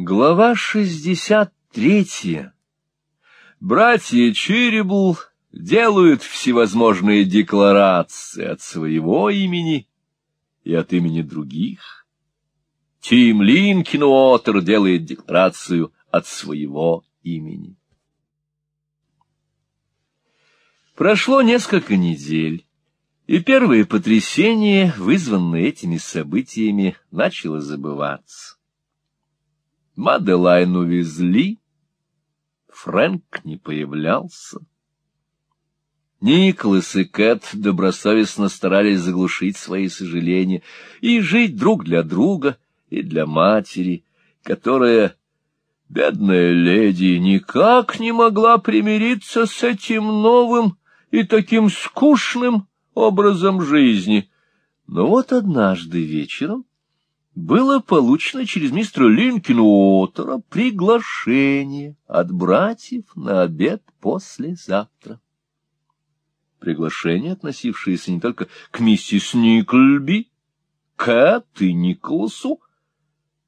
Глава шестьдесят третья. Братья Черебул делают всевозможные декларации от своего имени и от имени других. Тим Линкин делает декларацию от своего имени. Прошло несколько недель, и первое потрясение, вызванное этими событиями, начало забываться. Маделайн увезли, Фрэнк не появлялся. Николас и Кэт добросовестно старались заглушить свои сожаления и жить друг для друга и для матери, которая, бедная леди, никак не могла примириться с этим новым и таким скучным образом жизни. Но вот однажды вечером было получено через мистера Линкенуотера приглашение от братьев на обед послезавтра. Приглашение, относившееся не только к миссис Никльби, Кэт и Николасу,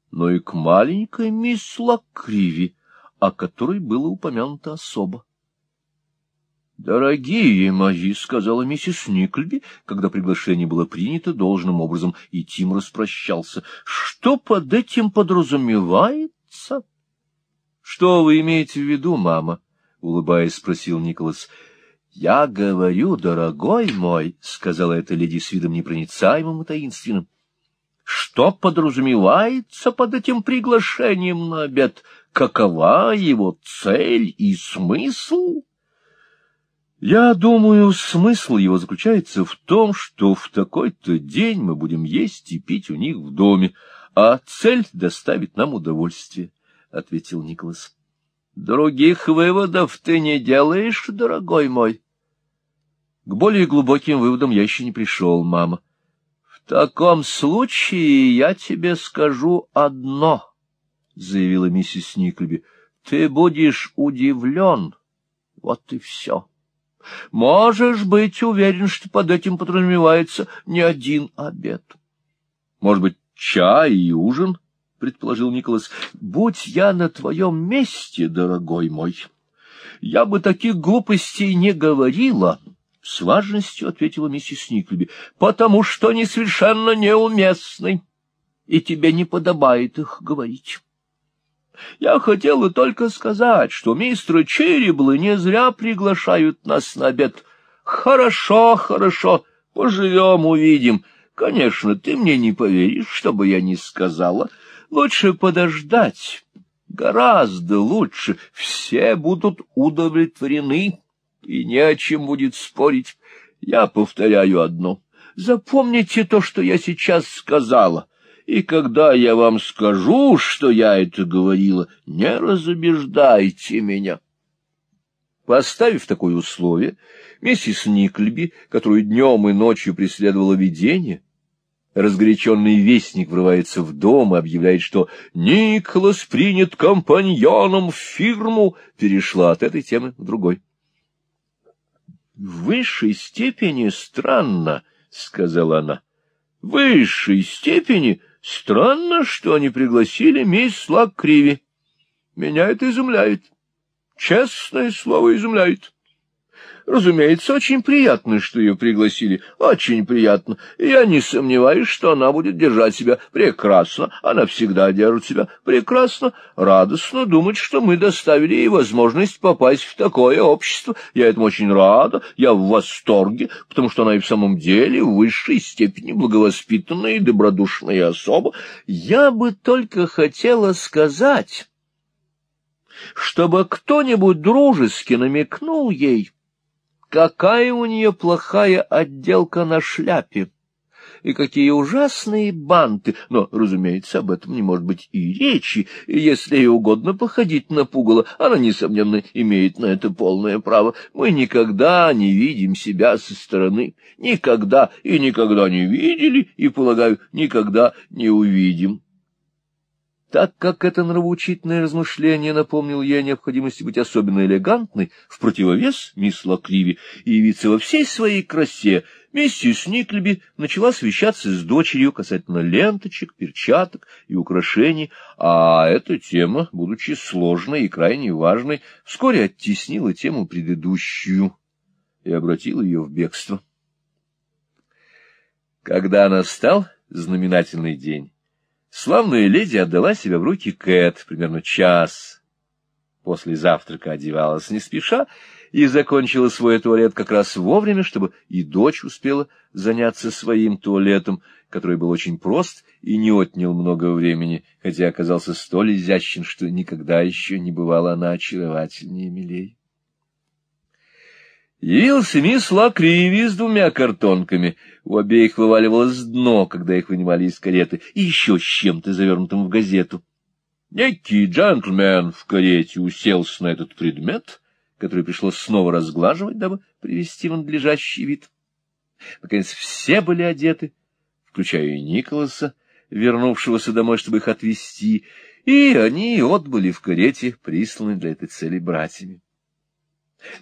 но и к маленькой мисс Лакриви, о которой было упомянуто особо. «Дорогие мои», — сказала миссис Никльби, когда приглашение было принято должным образом, и Тим распрощался, — «что под этим подразумевается?» «Что вы имеете в виду, мама?» — улыбаясь, спросил Николас. «Я говорю, дорогой мой», — сказала эта леди с видом непроницаемым и таинственным, — «что подразумевается под этим приглашением на обед? Какова его цель и смысл?» Я думаю, смысл его заключается в том, что в такой-то день мы будем есть и пить у них в доме, а цель доставит нам удовольствие, — ответил Николас. — Других выводов ты не делаешь, дорогой мой? К более глубоким выводам я еще не пришел, мама. — В таком случае я тебе скажу одно, — заявила миссис Никльби. — Ты будешь удивлен. Вот и все. — Можешь быть уверен, что под этим подразумевается не один обед. Может быть, чай и ужин, — предположил Николас. — Будь я на твоем месте, дорогой мой, я бы таких глупостей не говорила, — с важностью ответила миссис Никлеби, — потому что они совершенно неуместны, и тебе не подобает их говорить. Я хотела только сказать, что мистера Череблы не зря приглашают нас на обед. Хорошо, хорошо, поживем, увидим. Конечно, ты мне не поверишь, чтобы я не сказала. Лучше подождать. Гораздо лучше. Все будут удовлетворены, и не о чем будет спорить. Я повторяю одно. Запомните то, что я сейчас сказала. И когда я вам скажу, что я это говорила, не разубеждайте меня. Поставив такое условие, миссис Никльби, которую днем и ночью преследовало видение, разгоряченный вестник врывается в дом и объявляет, что Николас принят компаньоном в фирму, перешла от этой темы в другой. — В высшей степени странно, — сказала она, — в высшей степени Странно, что они пригласили мисс Лаккриви. Меня это изумляет. Честное слово, изумляет. Разумеется, очень приятно, что ее пригласили. Очень приятно. Я не сомневаюсь, что она будет держать себя прекрасно. Она всегда держит себя прекрасно. Радостно думать, что мы доставили ей возможность попасть в такое общество. Я этому очень рада. Я в восторге, потому что она и в самом деле в высшей степени благовоспитанная и добродушная особа. Я бы только хотела сказать чтобы кто-нибудь дружески намекнул ей, какая у нее плохая отделка на шляпе, и какие ужасные банты, но, разумеется, об этом не может быть и речи, и если ей угодно походить на пугало, она, несомненно, имеет на это полное право. Мы никогда не видим себя со стороны, никогда и никогда не видели, и, полагаю, никогда не увидим. Так как это нравоучительное размышление напомнило ей о необходимости быть особенно элегантной, в противовес мисс Лакриви и явиться во всей своей красе, миссис Никлеби начала совещаться с дочерью касательно ленточек, перчаток и украшений, а эта тема, будучи сложной и крайне важной, вскоре оттеснила тему предыдущую и обратила ее в бегство. Когда настал знаменательный день, Славная леди отдала себя в руки Кэт примерно час. После завтрака одевалась не спеша и закончила свой туалет как раз вовремя, чтобы и дочь успела заняться своим туалетом, который был очень прост и не отнял много времени, хотя оказался столь изящен, что никогда еще не бывала она очаровательнее милей. Явился мисс Лакриви с двумя картонками. У обеих вываливалось дно, когда их вынимали из кареты, и еще с чем-то завернутым в газету. Некий джентльмен в карете уселся на этот предмет, который пришлось снова разглаживать, дабы привести в надлежащий вид. Наконец, все были одеты, включая и Николаса, вернувшегося домой, чтобы их отвезти, и они отбыли в карете, присланной для этой цели братьями.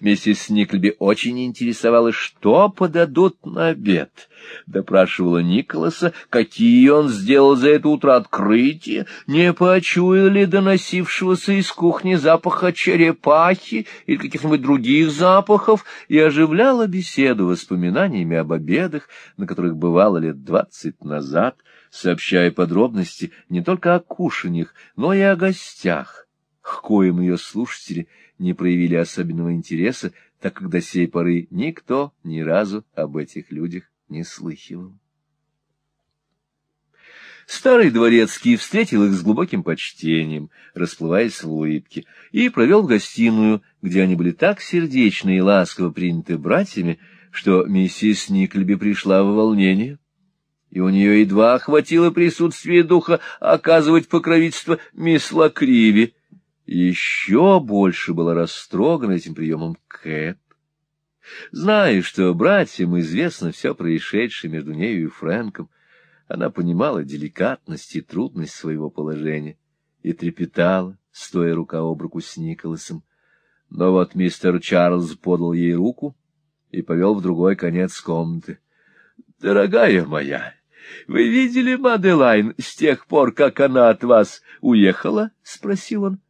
Миссис Никльби очень интересовалась, что подадут на обед. Допрашивала Николаса, какие он сделал за это утро открытия, не почуял ли доносившегося из кухни запаха черепахи или каких-нибудь других запахов, и оживляла беседу воспоминаниями об обедах, на которых бывало лет двадцать назад, сообщая подробности не только о кушаньях, но и о гостях, к коим ее слушатели — не проявили особенного интереса, так как до сей поры никто ни разу об этих людях не слыхивал. Старый дворецкий встретил их с глубоким почтением, расплываясь в улыбке, и провел в гостиную, где они были так сердечно и ласково приняты братьями, что миссис Никльби пришла в волнение, и у нее едва охватило присутствие духа оказывать покровительство мисс Лакриви, еще больше была растрогана этим приемом Кэт. Зная, что братьям известно все происшедшее между нею и Фрэнком, она понимала деликатность и трудность своего положения и трепетала, стоя рука об руку с Николасом. Но вот мистер Чарльз подал ей руку и повел в другой конец комнаты. — Дорогая моя, вы видели Маделайн с тех пор, как она от вас уехала? — спросил он. —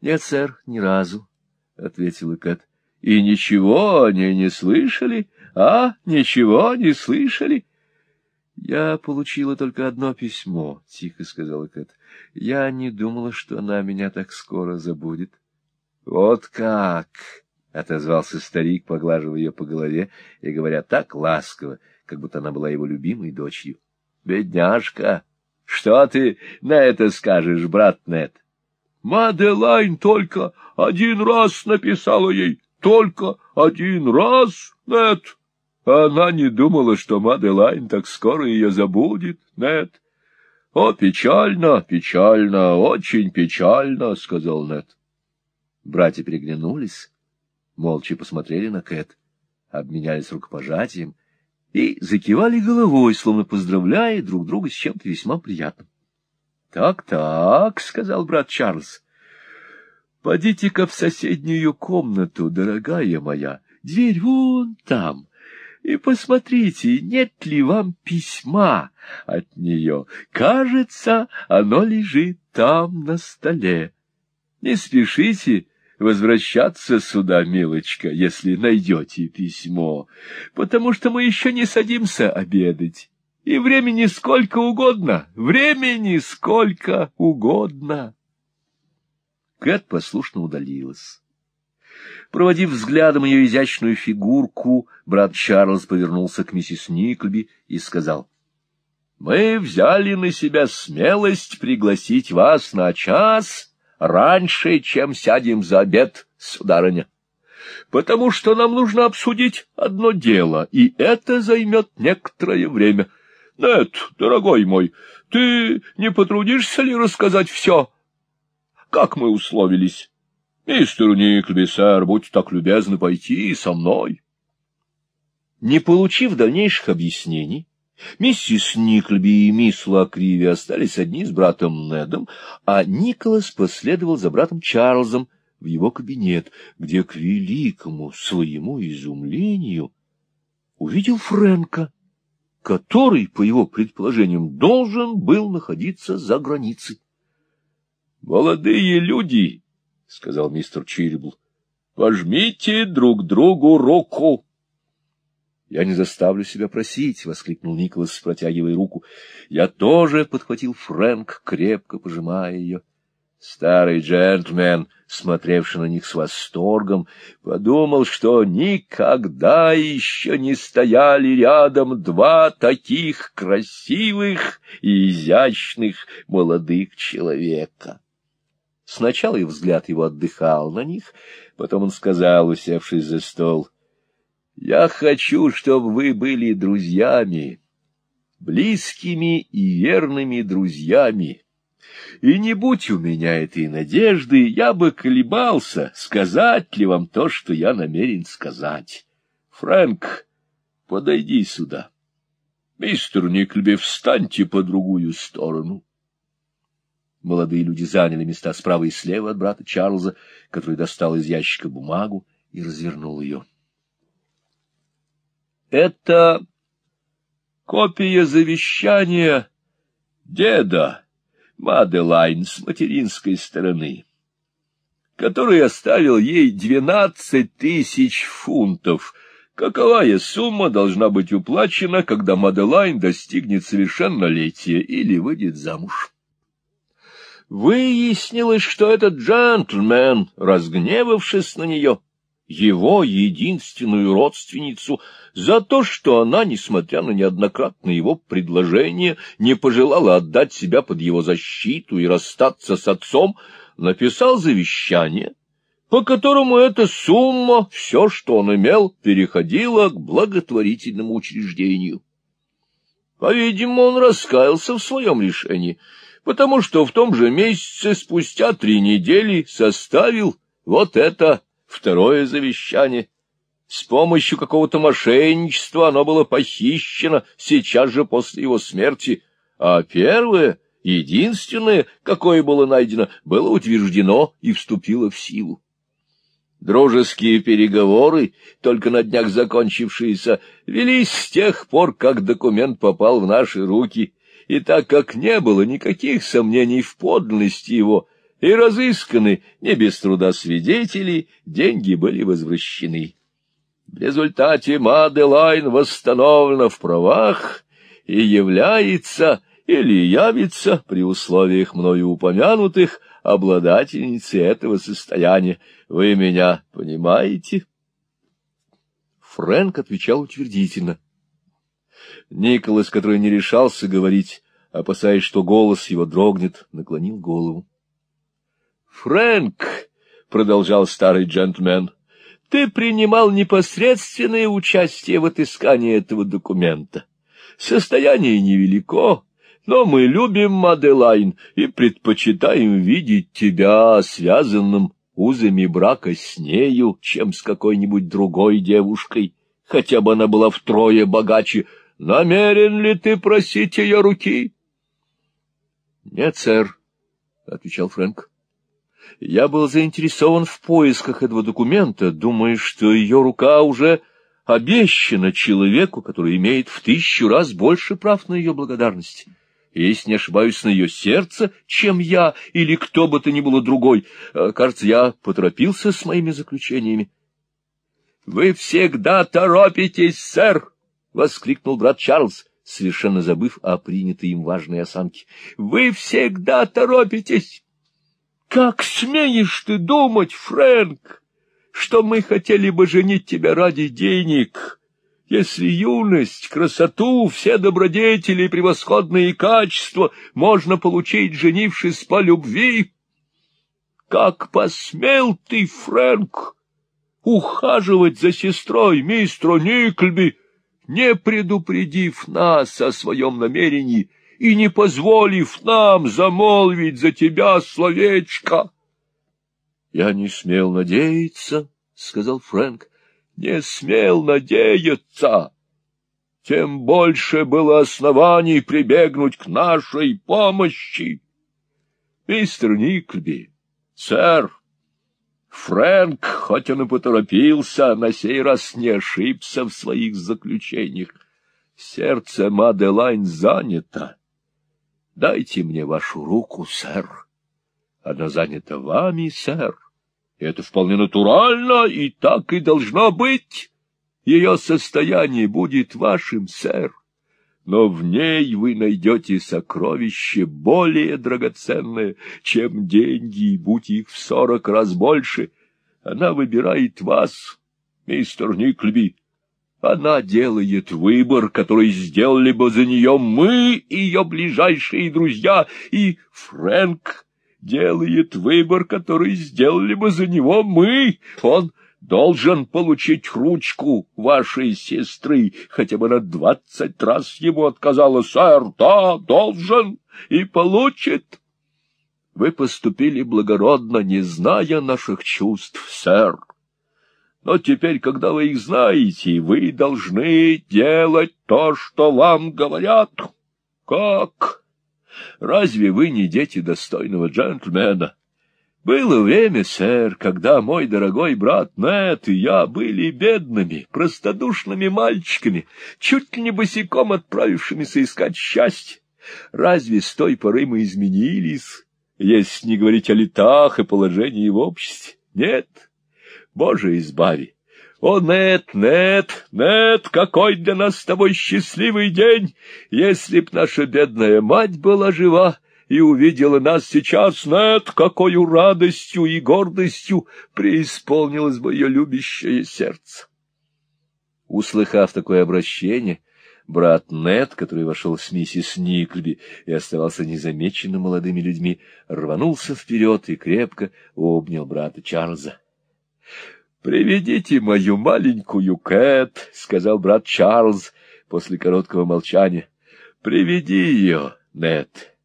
Нет, сэр, ни разу, — ответила Кэт. — И ничего они не слышали? А, ничего не слышали? — Я получила только одно письмо, — тихо сказала Кэт. — Я не думала, что она меня так скоро забудет. — Вот как! — отозвался старик, поглаживая ее по голове и говоря так ласково, как будто она была его любимой дочерью. — Бедняжка! Что ты на это скажешь, брат Нет? Маделайн только один раз написала ей, только один раз, нет. Она не думала, что Маделайн так скоро ее забудет, нет. — О, печально, печально, очень печально, — сказал Нет. Братья переглянулись, молча посмотрели на Кэт, обменялись рукопожатием и закивали головой, словно поздравляя друг друга с чем-то весьма приятным. Так, так, сказал брат Чарльз. Подите-ка в соседнюю комнату, дорогая моя. Дверь вон там. И посмотрите, нет ли вам письма от нее. Кажется, оно лежит там на столе. Не спешите возвращаться сюда, милочка, если найдете письмо, потому что мы еще не садимся обедать. И времени сколько угодно, времени сколько угодно. Кэт послушно удалилась. Проводив взглядом ее изящную фигурку, брат Чарльз повернулся к миссис Никлби и сказал, — Мы взяли на себя смелость пригласить вас на час раньше, чем сядем за обед, сударыня, потому что нам нужно обсудить одно дело, и это займет некоторое время — нет, дорогой мой, ты не потрудишься ли рассказать все? Как мы условились? Мистер Никлби, сэр, будь так любезны пойти со мной. Не получив дальнейших объяснений, Миссис Никльби и мисс Лакриви остались одни с братом Недом, а Николас последовал за братом Чарльзом в его кабинет, где к великому своему изумлению увидел Фрэнка, который, по его предположениям, должен был находиться за границей. — Молодые люди, — сказал мистер Чирибл, — пожмите друг другу руку. — Я не заставлю себя просить, — воскликнул Николас, протягивая руку. Я тоже подхватил Фрэнк, крепко пожимая ее. Старый джентльмен, смотревший на них с восторгом, подумал, что никогда еще не стояли рядом два таких красивых и изящных молодых человека. Сначала и взгляд его отдыхал на них, потом он сказал, усевшись за стол, «Я хочу, чтобы вы были друзьями, близкими и верными друзьями». И не будь у меня этой надежды, я бы колебался, сказать ли вам то, что я намерен сказать. Фрэнк, подойди сюда. Мистер Никльби, встаньте по другую сторону. Молодые люди заняли места справа и слева от брата Чарльза, который достал из ящика бумагу и развернул ее. — Это копия завещания деда, Маделайн с материнской стороны, который оставил ей двенадцать тысяч фунтов. Каковая сумма должна быть уплачена, когда Маделайн достигнет совершеннолетия или выйдет замуж? Выяснилось, что этот джентльмен, разгневавшись на нее, его единственную родственницу, за то, что она, несмотря на неоднократное его предложение, не пожелала отдать себя под его защиту и расстаться с отцом, написал завещание, по которому эта сумма, все, что он имел, переходила к благотворительному учреждению. По-видимому, он раскаялся в своем решении, потому что в том же месяце, спустя три недели, составил вот это второе завещание. С помощью какого-то мошенничества оно было похищено сейчас же после его смерти, а первое, единственное, какое было найдено, было утверждено и вступило в силу. Дружеские переговоры, только на днях закончившиеся, велись с тех пор, как документ попал в наши руки, и так как не было никаких сомнений в подлинности его, и разысканы не без труда свидетели, деньги были возвращены. В результате Маделайн восстановлена в правах и является или явится при условиях мною упомянутых обладательницей этого состояния. Вы меня понимаете? Фрэнк отвечал утвердительно. Николас, который не решался говорить, опасаясь, что голос его дрогнет, наклонил голову. Фрэнк, — продолжал старый джентльмен, — ты принимал непосредственное участие в отыскании этого документа. Состояние невелико, но мы любим Маделайн и предпочитаем видеть тебя связанным узами брака с нею, чем с какой-нибудь другой девушкой, хотя бы она была втрое богаче. Намерен ли ты просить ее руки? — Нет, сэр, — отвечал Фрэнк. Я был заинтересован в поисках этого документа, думая, что ее рука уже обещана человеку, который имеет в тысячу раз больше прав на ее благодарность. Если не ошибаюсь, на ее сердце, чем я или кто бы то ни было другой. Э, кажется, я поторопился с моими заключениями. — Вы всегда торопитесь, сэр! — воскликнул брат Чарльз, совершенно забыв о принятой им важной осанке. — Вы всегда торопитесь! Как смеешь ты думать, Фрэнк, что мы хотели бы женить тебя ради денег, если юность, красоту, все добродетели и превосходные качества можно получить, женившись по любви? Как посмел ты, Фрэнк, ухаживать за сестрой мистера Никльби, не предупредив нас о своем намерении — и не позволив нам замолвить за тебя словечко. — Я не смел надеяться, — сказал Фрэнк, — не смел надеяться. тем больше было оснований прибегнуть к нашей помощи. Мистер Никльби, сэр, Фрэнк, хоть он и поторопился, на сей раз не ошибся в своих заключениях. Сердце Маделайн занято. Дайте мне вашу руку, сэр. Она занята вами, сэр. Это вполне натурально, и так и должно быть. Ее состояние будет вашим, сэр. Но в ней вы найдете сокровище более драгоценное, чем деньги, будь их в сорок раз больше. Она выбирает вас, мистер Никльби. Она делает выбор, который сделали бы за нее мы, ее ближайшие друзья, и Фрэнк делает выбор, который сделали бы за него мы. Он должен получить ручку вашей сестры, хотя бы на двадцать раз ему отказала, сэр, да, должен и получит. Вы поступили благородно, не зная наших чувств, сэр. Но теперь, когда вы их знаете, вы должны делать то, что вам говорят. Как? Разве вы не дети достойного джентльмена? Было время, сэр, когда мой дорогой брат Нэт и я были бедными, простодушными мальчиками, чуть ли не босиком отправившимися искать счастье. Разве с той поры мы изменились, если не говорить о летах и положении в обществе? Нет, Боже, избави! О, нет, нет, нет, какой для нас с тобой счастливый день, если б наша бедная мать была жива и увидела нас сейчас, нет, какой радостью и гордостью преисполнилось бы ее любящее сердце. Услыхав такое обращение, брат Нет, который вошел с миссис Никльби и оставался незамеченным молодыми людьми, рванулся вперед и крепко обнял брата Чарльза. — Приведите мою маленькую Кэт, — сказал брат Чарльз после короткого молчания. — Приведи ее, Нет.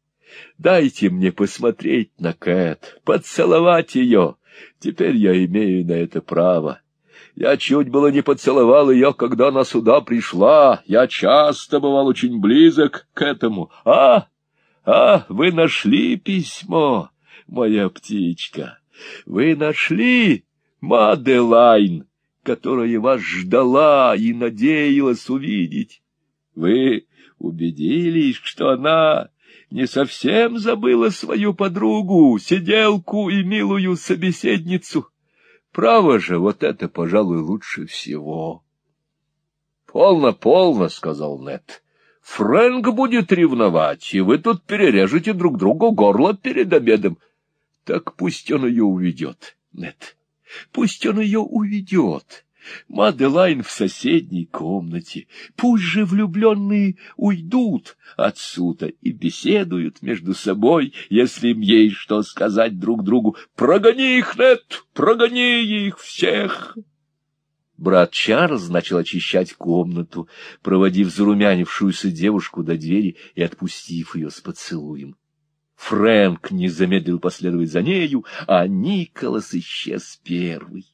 Дайте мне посмотреть на Кэт, поцеловать ее. Теперь я имею на это право. Я чуть было не поцеловал ее, когда она сюда пришла. Я часто бывал очень близок к этому. А, а, вы нашли письмо, моя птичка? Вы нашли Маделайн, которая вас ждала и надеялась увидеть. Вы убедились, что она не совсем забыла свою подругу, сиделку и милую собеседницу. Право же, вот это, пожалуй, лучше всего. — Полно, полно, — сказал Нет. Фрэнк будет ревновать, и вы тут перережете друг другу горло перед обедом. Так пусть он ее уведет, Нет. Пусть он ее уведет. Маделайн в соседней комнате. Пусть же влюбленные уйдут отсюда и беседуют между собой, если им есть что сказать друг другу. Прогони их, Нет, прогони их всех! Брат Чарльз начал очищать комнату, проводив зарумянившуюся девушку до двери и отпустив ее с поцелуем. Фрэнк не замедлил последовать за нею, а Николас исчез первый.